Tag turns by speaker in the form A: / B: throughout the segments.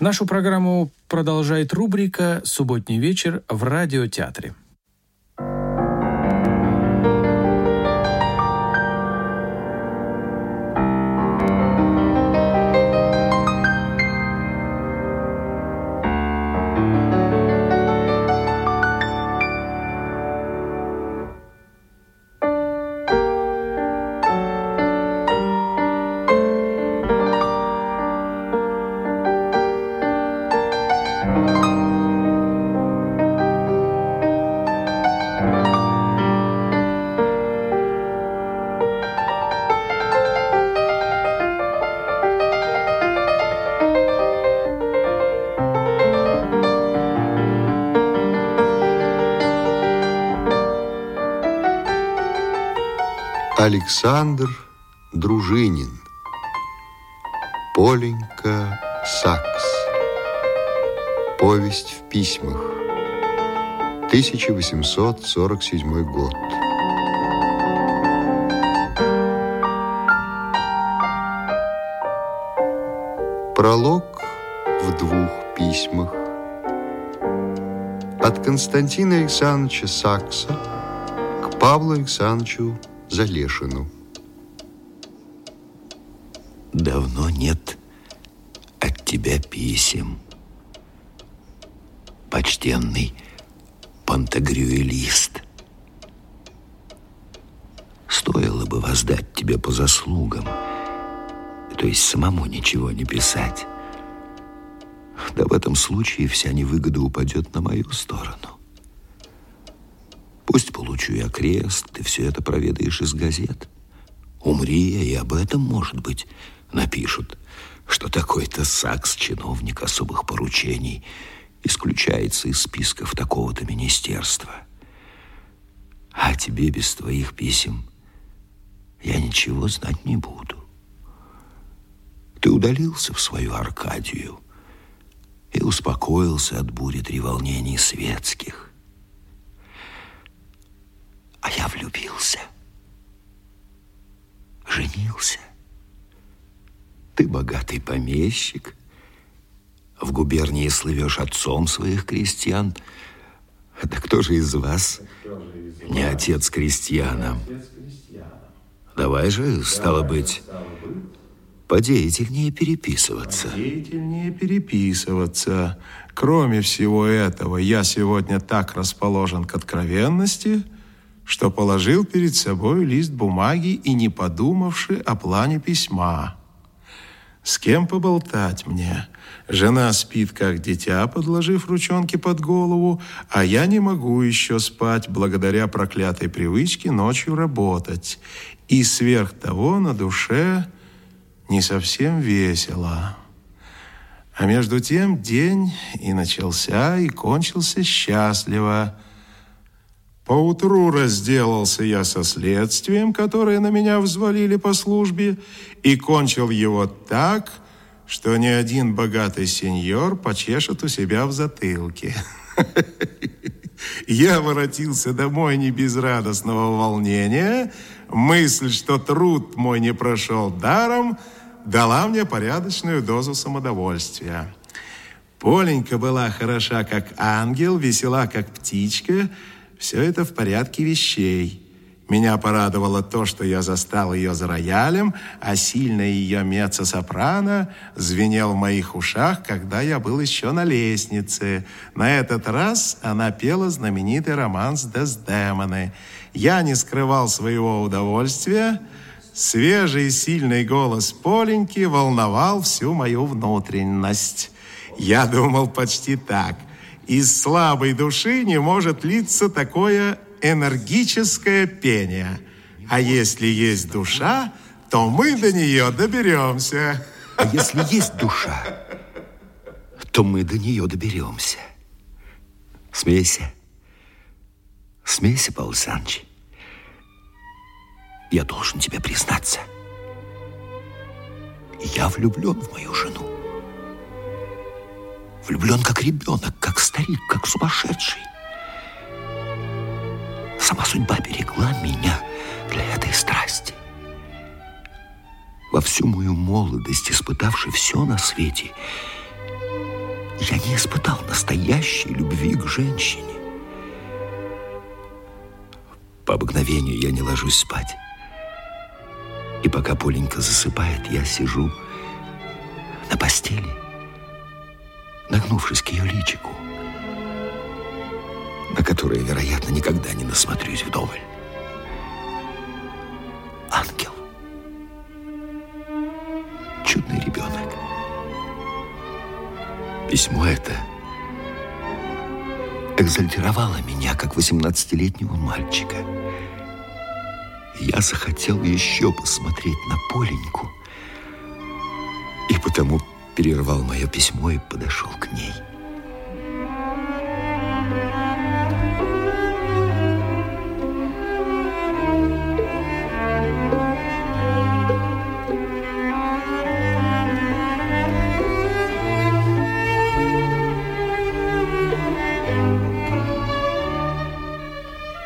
A: Нашу программу продолжает рубрика «Субботний вечер в радиотеатре».
B: Александр Дружинин. Поленька Сакс. Повесть в письмах. 1847 год. Пролог в двух письмах. От Константина Александровича Сакса к Павлу Александровичу Залешину.
C: Давно нет от тебя писем. Почтенный пантагрюэлист. Стоило бы воздать тебе по заслугам, то есть самому ничего не писать. Да в этом случае вся невыгода упадет на мою сторону. Пусть получу я крест, ты все это проведаешь из газет. Умри я, и об этом, может быть, напишут, что такой-то САКС, чиновник особых поручений, исключается из списков такого-то министерства. А тебе без твоих писем я ничего знать не буду. Ты удалился в свою Аркадию и успокоился от бури треволнений светских а я влюбился. Женился. Ты богатый помещик. В губернии слывешь отцом своих крестьян. Да кто же из вас не отец крестьянам? Давай же, стало быть, подеятельнее переписываться.
D: Подеятельнее переписываться. Кроме всего этого, я сегодня так расположен к откровенности – что положил перед собой лист бумаги и не подумавши о плане письма. С кем поболтать мне? Жена спит, как дитя, подложив ручонки под голову, а я не могу еще спать благодаря проклятой привычке ночью работать. И сверх того на душе не совсем весело. А между тем день и начался, и кончился счастливо – Поутру разделался я со следствием, которое на меня взвалили по службе, и кончил его так, что ни один богатый сеньор почешет у себя в затылке. Я воротился домой не без радостного волнения. Мысль, что труд мой не прошел даром, дала мне порядочную дозу самодовольствия. Поленька была хороша, как ангел, весела, как птичка — все это в порядке вещей. Меня порадовало то, что я застал ее за роялем, а сильное ее меццо-сопрано звенел в моих ушах, когда я был еще на лестнице. На этот раз она пела знаменитый романс Дездемоны. Я не скрывал своего удовольствия. Свежий и сильный голос Поленьки волновал всю мою внутренность. Я думал почти так – из слабой души не может литься такое энергическое пение. А если есть душа, то мы до нее доберемся.
C: А если есть душа, то мы до нее доберемся. Смейся. Смейся, Павел Александрович. Я должен тебе признаться. Я влюблен в мою жену. Влюблен как ребенок, как старик, как сумасшедший. Сама судьба берегла меня для этой страсти. Во всю мою молодость, испытавши все на свете, я не испытал настоящей любви к женщине. По обыкновению я не ложусь спать. И пока Поленька засыпает, я сижу на постели, нагнувшись к ее личику, на которое, вероятно, никогда не насмотрюсь вдоволь. Ангел. Чудный ребенок. Письмо это экзальтировало меня, как 18-летнего мальчика. Я захотел еще посмотреть на Поленьку, и потому перервал мое письмо и подошел к ней.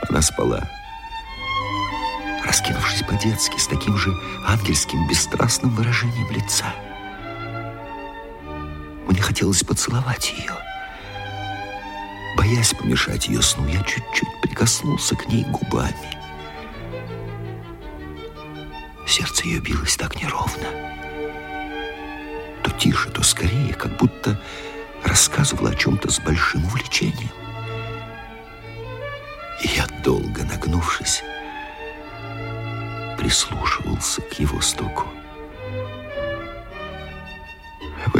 C: Она спала, раскинувшись по-детски, с таким же ангельским, бесстрастным выражением лица. Хотелось поцеловать ее. Боясь помешать ее сну, я чуть-чуть прикоснулся к ней губами. Сердце ее билось так неровно. То тише, то скорее, как будто рассказывала о чем-то с большим увлечением. И я, долго нагнувшись, прислушивался к его стуку.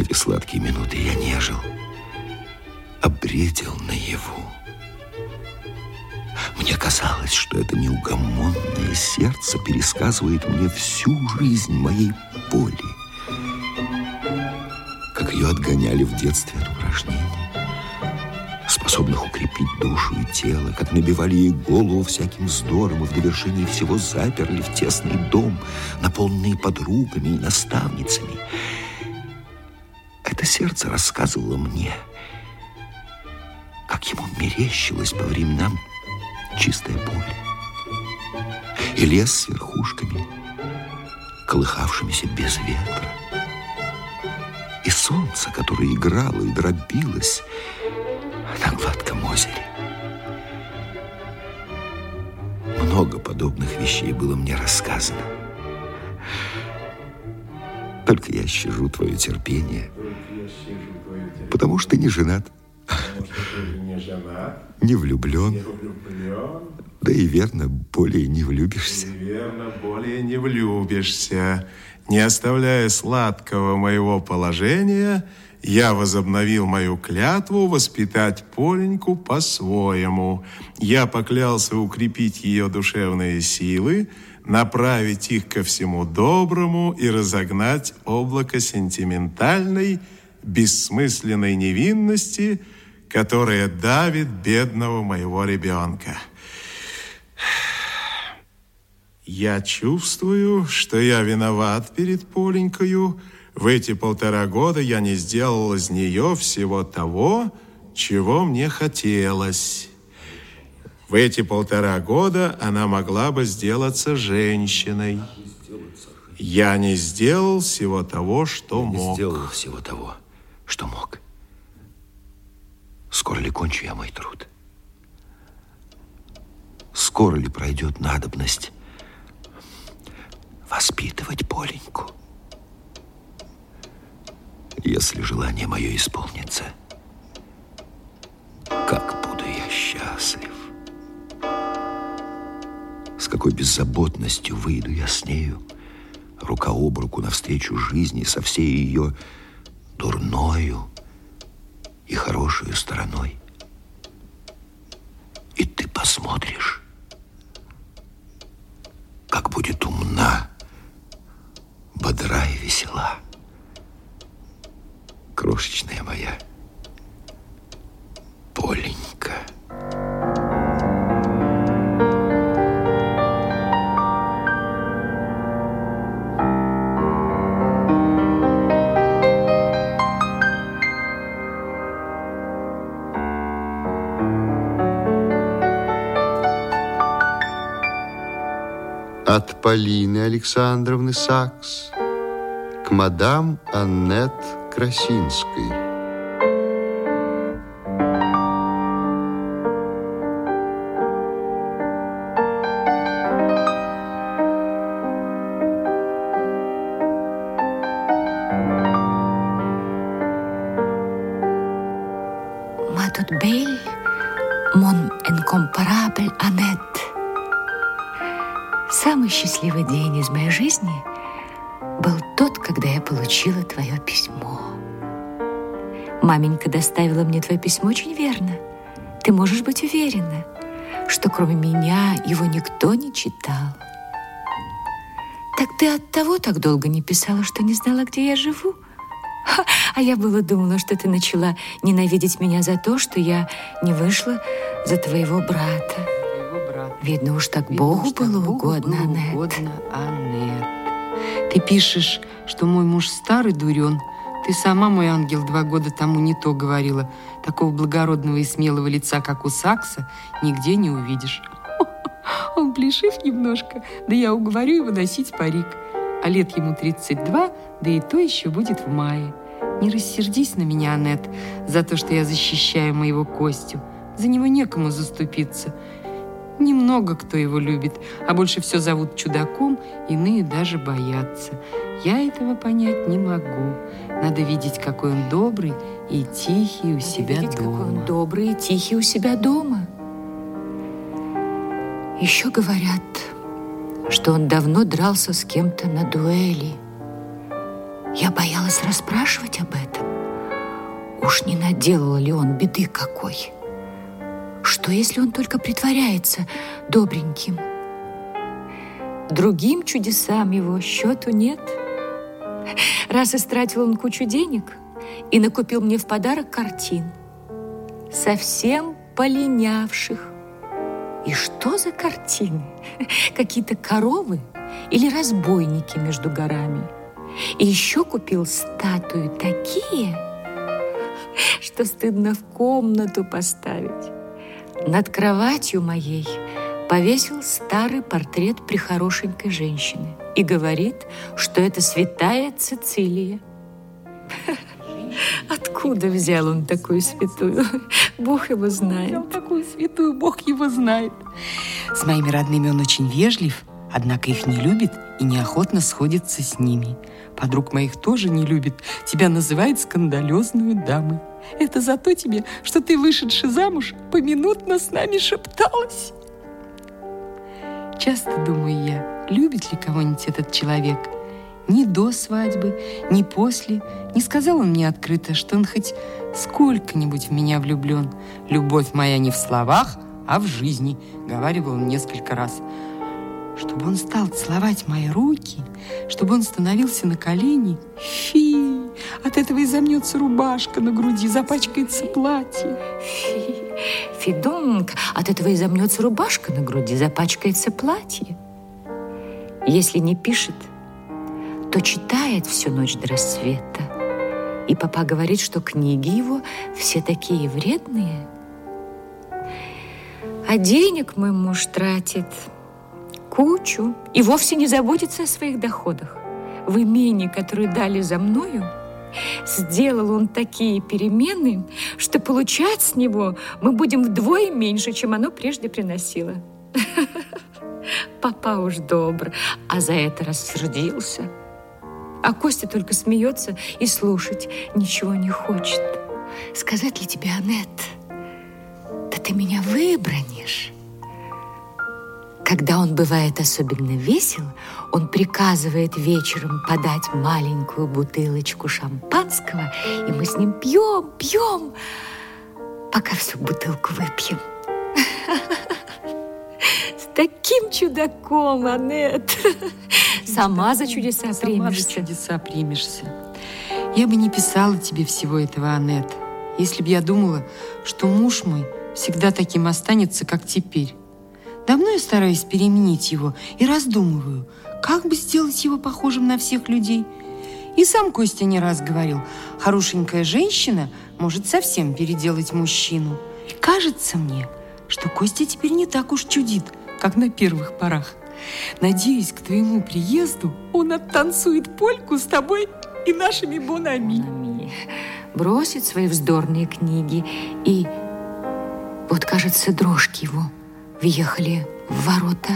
C: Эти сладкие минуты я нежил, обредил наяву. Мне казалось, что это неугомонное сердце пересказывает мне всю жизнь моей боли, как ее отгоняли в детстве от упражнений способных укрепить душу и тело, как набивали ей голову всяким вздором и в довершении всего заперли в тесный дом, наполненный подругами и наставницами. Это сердце рассказывало мне, как ему мерещилось по временам чистое поле и лес с верхушками, колыхавшимися без ветра, и солнце, которое играло и дробилось, на гладком озере. Много подобных вещей было мне рассказано. Только я щажу твое терпение, потому что не женат, не влюблен, да и верно, более не влюбишься.
D: И верно, более не влюбишься. Не оставляя сладкого моего положения, я возобновил мою клятву воспитать Поленьку по-своему. Я поклялся укрепить ее душевные силы, направить их ко всему доброму и разогнать облако сентиментальной, бессмысленной невинности, которая давит бедного моего ребенка. Я чувствую, что я виноват перед Поленькою, в эти полтора года я не сделал из нее всего того, чего мне хотелось. В эти полтора года она могла бы сделаться женщиной. Я не сделал всего того, что
C: я
D: мог.
C: Не сделал всего того, что мог. Скоро ли кончу я мой труд? Скоро ли пройдет надобность воспитывать Поленьку? если желание мое исполнится. Как буду я счастлив. С какой беззаботностью выйду я с нею, рука об руку навстречу жизни со всей ее дурною и хорошей стороной. И ты посмотришь, как будет умна, бодра и весела крошечная моя Поленька.
B: От Полины Александровны Сакс к мадам Аннет Красинской.
E: Получила письмо. Маменька доставила мне твое письмо очень верно. Ты можешь быть уверена, что кроме меня его никто не читал. Так ты от того так долго не писала, что не знала, где я живу? А я было думала, что ты начала ненавидеть меня за то, что я не вышла за твоего брата. Видно уж так Видно Богу было так угодно, было Аннет. угодно,
F: Аннет. Ты пишешь, что мой муж старый дурен. Ты сама, мой ангел, два года тому не то говорила. Такого благородного и смелого лица, как у Сакса, нигде не увидишь. Он плешив немножко, да я уговорю его носить парик. А лет ему 32, да и то еще будет в мае. Не рассердись на меня, Аннет, за то, что я защищаю моего Костю. За него некому заступиться. Немного кто его любит, а больше все зовут чудаком, иные даже боятся. Я этого понять не могу. Надо видеть, какой он добрый и тихий у Надо себя видеть, дома.
E: какой он добрый и тихий у себя дома. Еще говорят, что он давно дрался с кем-то на дуэли. Я боялась расспрашивать об этом. Уж не наделал ли он беды какой? Что, если он только притворяется добреньким? Другим чудесам его счету нет. Раз истратил он кучу денег и накупил мне в подарок картин, совсем полинявших. И что за картины? Какие-то коровы или разбойники между горами? И еще купил статуи такие, что стыдно в комнату поставить. Над кроватью моей повесил старый портрет прихорошенькой женщины и говорит, что это святая Цицилия. Откуда взял он такую святую? Бог его знает. Взял
F: такую святую, Бог его знает. С моими родными он очень вежлив, однако их не любит и неохотно сходится с ними. Подруг моих тоже не любит. Тебя называет скандалезную дамой. Это за то тебе, что ты, вышедший замуж, поминутно с нами шепталась. Часто думаю я, любит ли кого-нибудь этот человек. Ни до свадьбы, ни после не сказал он мне открыто, что он хоть сколько-нибудь в меня влюблен. Любовь моя не в словах, а в жизни, говаривал он несколько раз чтобы он стал целовать мои руки, чтобы он становился на колени. Фи! От этого и замнется рубашка на груди, запачкается платье.
E: Фи! Фидонг! От этого и замнется рубашка на груди, запачкается платье. Если не пишет, то читает всю ночь до рассвета. И папа говорит, что книги его все такие вредные. А денег мой муж тратит – кучу и вовсе не заботится о своих доходах. В имении, которое дали за мною, сделал он такие перемены, что получать с него мы будем вдвое меньше, чем оно прежде приносило. Папа уж добр, а за это рассердился. А Костя только смеется и слушать ничего не хочет. Сказать ли тебе, Аннет, да ты меня выбронишь? Когда он бывает особенно весел, он приказывает вечером подать маленькую бутылочку шампанского, и мы с ним пьем, пьем, пока всю бутылку выпьем. С таким чудаком, Аннет. Сама за чудеса примешься.
F: Сама за чудеса примешься. Я бы не писала тебе всего этого, Аннет, если бы я думала, что муж мой всегда таким останется, как теперь. Давно я стараюсь переменить его и раздумываю, как бы сделать его похожим на всех людей. И сам Костя не раз говорил, хорошенькая женщина может совсем переделать мужчину. И кажется мне, что Костя теперь не так уж чудит, как на первых порах. Надеюсь, к твоему приезду он оттанцует польку с тобой и нашими бонами.
E: Бросит свои вздорные книги и... Вот, кажется, дрожки его – въехали в ворота.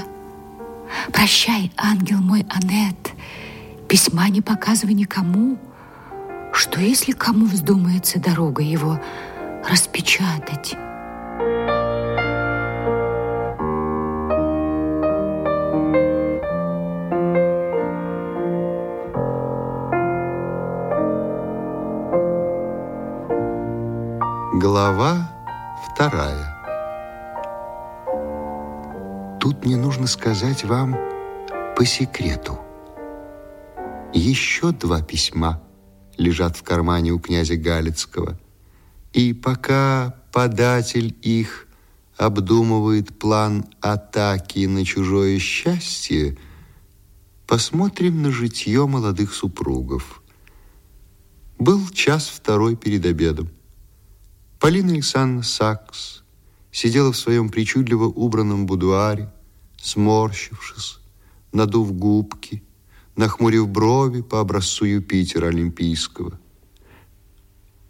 E: «Прощай, ангел мой, Анет, письма не показывай никому. Что, если кому вздумается дорога его распечатать.
B: Глава вторая. Мне нужно сказать вам по секрету. Еще два письма лежат в кармане у князя Галицкого. И пока податель их обдумывает план атаки на чужое счастье, посмотрим на житье молодых супругов. Был час второй перед обедом. Полина Александровна Сакс сидела в своем причудливо убранном будуаре, сморщившись, надув губки, нахмурив брови по образцу Юпитера Олимпийского.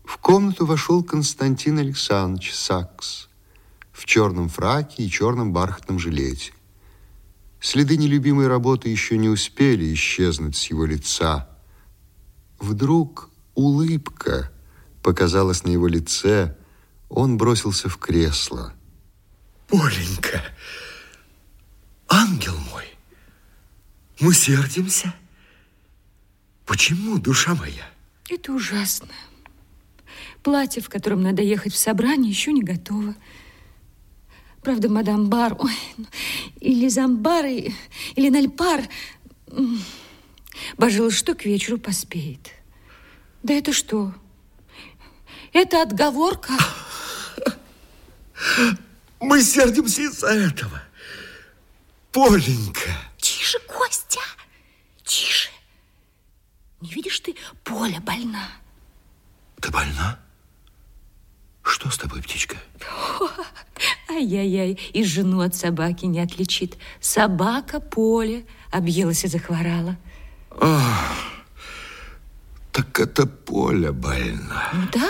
B: В комнату вошел Константин Александрович Сакс в черном фраке и черном бархатном жилете. Следы нелюбимой работы еще не успели исчезнуть с его лица. Вдруг улыбка показалась на его лице, он бросился в кресло.
C: Оленька, ангел мой, мы сердимся? Почему, душа моя?
E: Это ужасно. Платье, в котором надо ехать в собрание, еще не готово. Правда, мадам Бар, ой, ну, или Замбар, или Нальпар, божилась, что к вечеру поспеет. Да это что? Это отговорка.
C: Мы сердимся из-за этого. Поленька.
E: Тише, Костя, тише. Не видишь ты, Поля больна.
C: Ты больна? Что с тобой, птичка?
E: Ай-яй-яй, и жену от собаки не отличит. Собака Поля объелась и захворала.
C: Ах, так это Поля больна.
E: Ну да?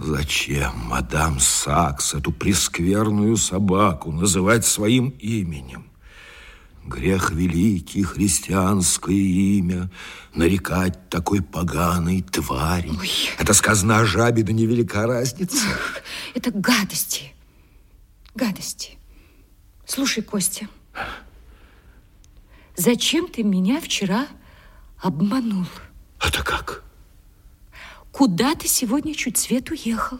C: Зачем мадам Сакс эту прескверную собаку называть своим именем? Грех великий, христианское имя, нарекать такой поганой твари.
E: Ой.
C: Это сказано о жабе, да невелика разница.
E: Это гадости. Гадости. Слушай, Костя, зачем ты меня вчера обманул?
C: Это как?
E: Куда ты сегодня чуть свет уехал?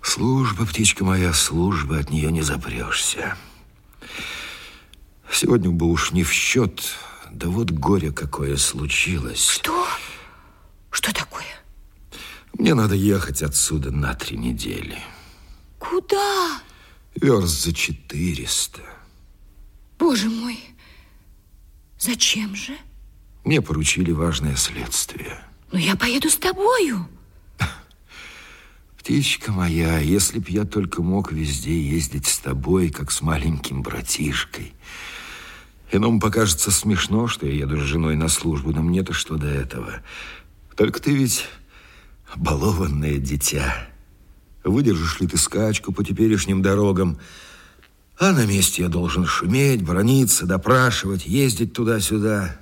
C: Служба, птичка моя, служба, от нее не запрешься. Сегодня бы уж не в счет, да вот горе какое случилось.
E: Что? Что такое?
C: Мне надо ехать отсюда на три недели.
E: Куда?
C: Верст за четыреста.
E: Боже мой, зачем же?
C: Мне поручили важное следствие.
E: Ну, я поеду с тобою.
C: Птичка моя, если б я только мог везде ездить с тобой, как с маленьким братишкой. Иному покажется смешно, что я еду с женой на службу, но мне-то что до этого. Только ты ведь балованное дитя. Выдержишь ли ты скачку по теперешним дорогам? А на месте я должен шуметь, брониться, допрашивать, ездить туда-сюда.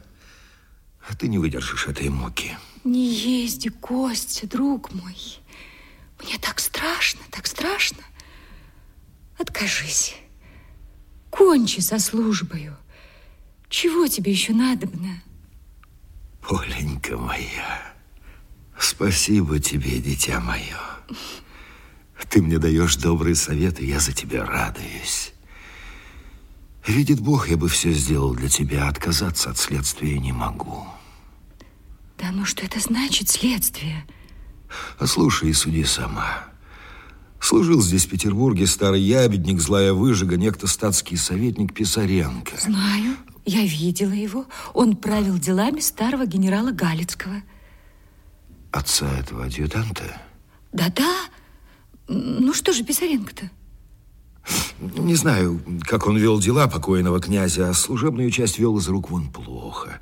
C: А ты не выдержишь этой муки.
E: Не езди, Костя, друг мой. Мне так страшно, так страшно. Откажись. Кончи со службою. Чего тебе еще надобно?
C: Поленька моя, спасибо тебе, дитя мое. Ты мне даешь добрые советы, я за тебя радуюсь. Видит Бог, я бы все сделал для тебя, отказаться от следствия не могу.
E: Да ну что это значит, следствие?
C: А слушай и суди сама. Служил здесь, в Петербурге, старый ябедник, злая выжига, некто статский советник Писаренко.
E: Знаю, я видела его. Он правил делами старого генерала Галицкого.
C: Отца этого адъютанта?
E: Да-да. Ну что же Писаренко-то?
C: Не знаю, как он вел дела покойного князя, а служебную часть вел из рук вон плохо.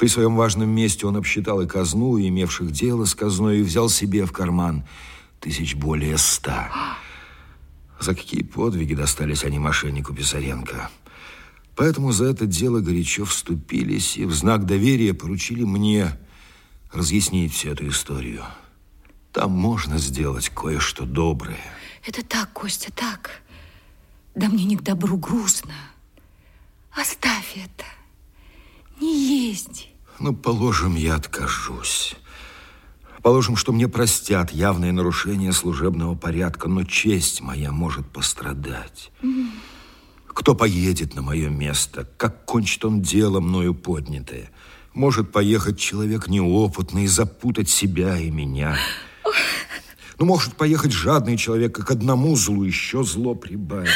C: При своем важном месте он обсчитал и казну, и имевших дело с казной, и взял себе в карман тысяч более ста. За какие подвиги достались они мошеннику Писаренко. Поэтому за это дело горячо вступились и в знак доверия поручили мне разъяснить всю эту историю. Там можно сделать кое-что доброе.
E: Это так, Костя, так. Да мне не к добру грустно. Оставь это. Не езди.
C: Ну, положим, я откажусь. Положим, что мне простят явное нарушение служебного порядка, но честь моя может пострадать. Mm. Кто поедет на мое место? Как кончит он дело, мною поднятое? Может поехать человек неопытный и запутать себя и меня. Ну, может поехать жадный человек, как одному злу еще зло прибавить.